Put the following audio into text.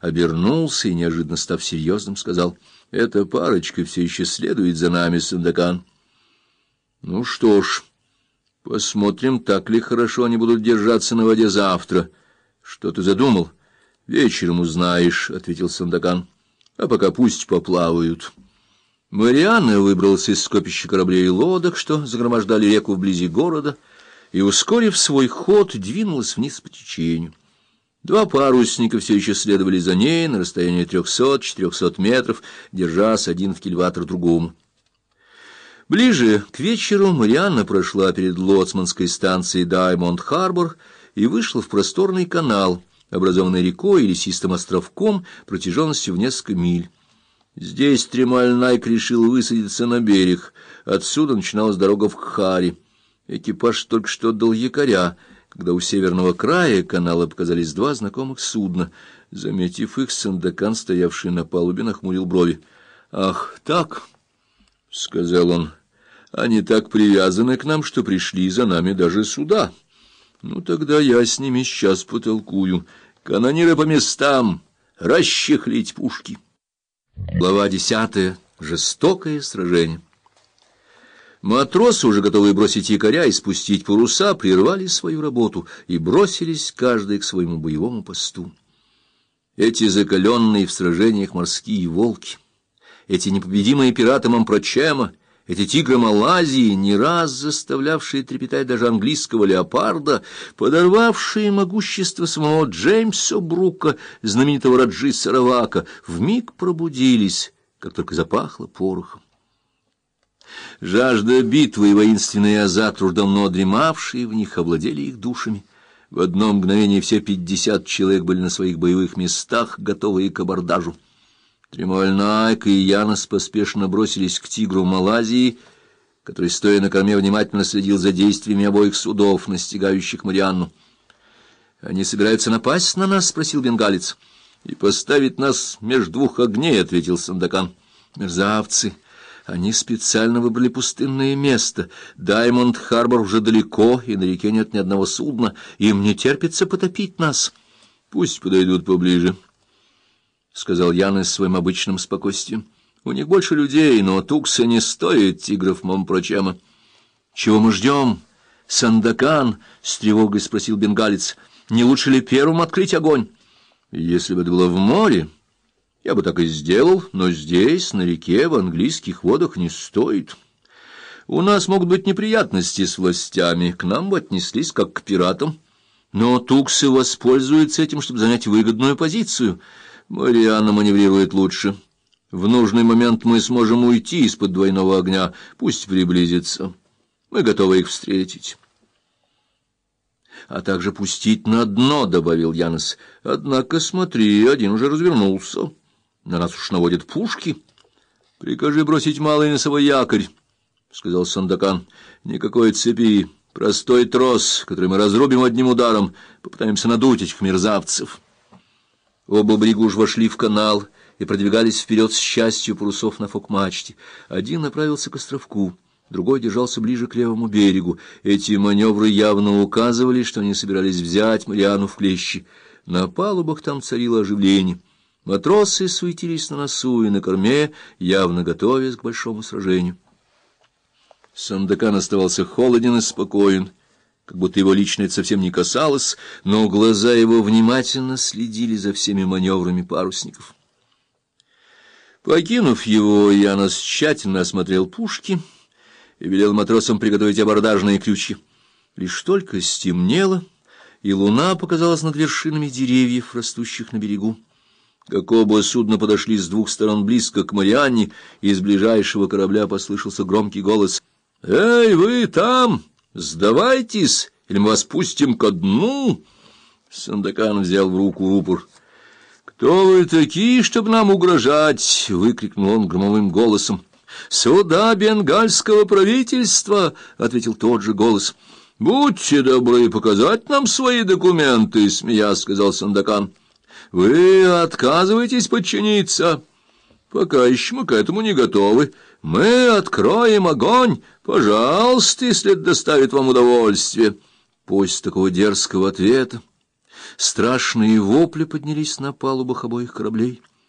обернулся и, неожиданно став серьезным, сказал, «Эта парочка все еще следует за нами, Сандакан». «Ну что ж, посмотрим, так ли хорошо они будут держаться на воде завтра. Что ты задумал?» «Вечером узнаешь», — ответил Сандакан. «А пока пусть поплавают». Марианна выбрался из скопища кораблей и лодок, что загромождали реку вблизи города, и, ускорив свой ход, двинулась вниз по течению. Два парусника все еще следовали за ней на расстоянии трехсот-четырехсот метров, держась один в кильватор другому. Ближе к вечеру Марианна прошла перед лоцманской станцией Даймонд-Харбор и вышла в просторный канал, образованный рекой и лесистым островком протяженностью в несколько миль. Здесь Тремаль Найк решил высадиться на берег. Отсюда начиналась дорога в Кхари. Экипаж только что отдал якоря, когда у северного края канала показались два знакомых судна. Заметив их, Сандакан, стоявший на палубе, нахмурил брови. — Ах, так, — сказал он, — они так привязаны к нам, что пришли за нами даже сюда. Ну, тогда я с ними сейчас потолкую. Канониры по местам, расчехлить пушки. Глава десятая. Жестокое сражение. Матросы, уже готовые бросить якоря и спустить паруса, прервали свою работу и бросились каждый к своему боевому посту. Эти закаленные в сражениях морские волки, эти непобедимые пираты Мампрочема, эти тигры Малайзии, не раз заставлявшие трепетать даже английского леопарда, подорвавшие могущество самого Джеймса Брука, знаменитого Раджи Саравака, вмиг пробудились, как только запахло порохом. Жажда битвы и воинственный азарт, уж давно дремавшие в них, овладели их душами. В одно мгновение все пятьдесят человек были на своих боевых местах, готовые к абордажу. Тремоль Найк и Янос поспешно бросились к тигру Малайзии, который, стоя на корме, внимательно следил за действиями обоих судов, настигающих Марианну. — Они собираются напасть на нас? — спросил бенгалец. — И поставить нас между двух огней, — ответил Сандакан. — Мерзавцы! Они специально выбрали пустынное место. Даймонд-Харбор уже далеко, и на реке нет ни одного судна. Им не терпится потопить нас. Пусть подойдут поближе. —— сказал Ян с своим обычным спокойствием. — У них больше людей, но туксы не стоят тигров Момпрочема. — Чего мы ждем? — Сандакан, — с тревогой спросил бенгалец. — Не лучше ли первым открыть огонь? — Если бы это было в море, я бы так и сделал, но здесь, на реке, в английских водах не стоит. У нас могут быть неприятности с властями, к нам бы отнеслись как к пиратам. Но туксы воспользуются этим, чтобы занять выгодную позицию — Марианна маневрирует лучше. В нужный момент мы сможем уйти из-под двойного огня. Пусть приблизится. Мы готовы их встретить. А также пустить на дно, — добавил Янос. Однако, смотри, один уже развернулся. На нас уж наводят пушки. Прикажи бросить малый носовой якорь, — сказал Сандакан. Никакой цепи, простой трос, который мы разрубим одним ударом. Попытаемся надуть этих мерзавцев. Оба бригуж вошли в канал и продвигались вперед с частью парусов на фок-мачте. Один направился к островку, другой держался ближе к левому берегу. Эти маневры явно указывали, что они собирались взять Мариану в клещи. На палубах там царило оживление. Матросы суетились на носу и на корме, явно готовясь к большому сражению. Сандакан оставался холоден и спокоен как будто его лично это совсем не касалось, но глаза его внимательно следили за всеми маневрами парусников. Покинув его, Янос тщательно осмотрел пушки и велел матросам приготовить абордажные ключи. Лишь только стемнело, и луна показалась над вершинами деревьев, растущих на берегу. Как оба судна подошли с двух сторон близко к Марианне, из ближайшего корабля послышался громкий голос «Эй, вы там!» Сдавайтесь, или мы вас пустим ко дну. Сандакан взял в руку рупор. «Кто вы такие, чтобы нам угрожать?» — выкрикнул он громовым голосом. «Суда бенгальского правительства!» — ответил тот же голос. «Будьте добры показать нам свои документы!» — смеясь сказал Сандакан. «Вы отказываетесь подчиниться?» «Пока еще мы к этому не готовы. Мы откроем огонь!» Пожалуйста, если это доставит вам удовольствие. После такого дерзкого ответа Страшные вопли поднялись на палубах обоих кораблей —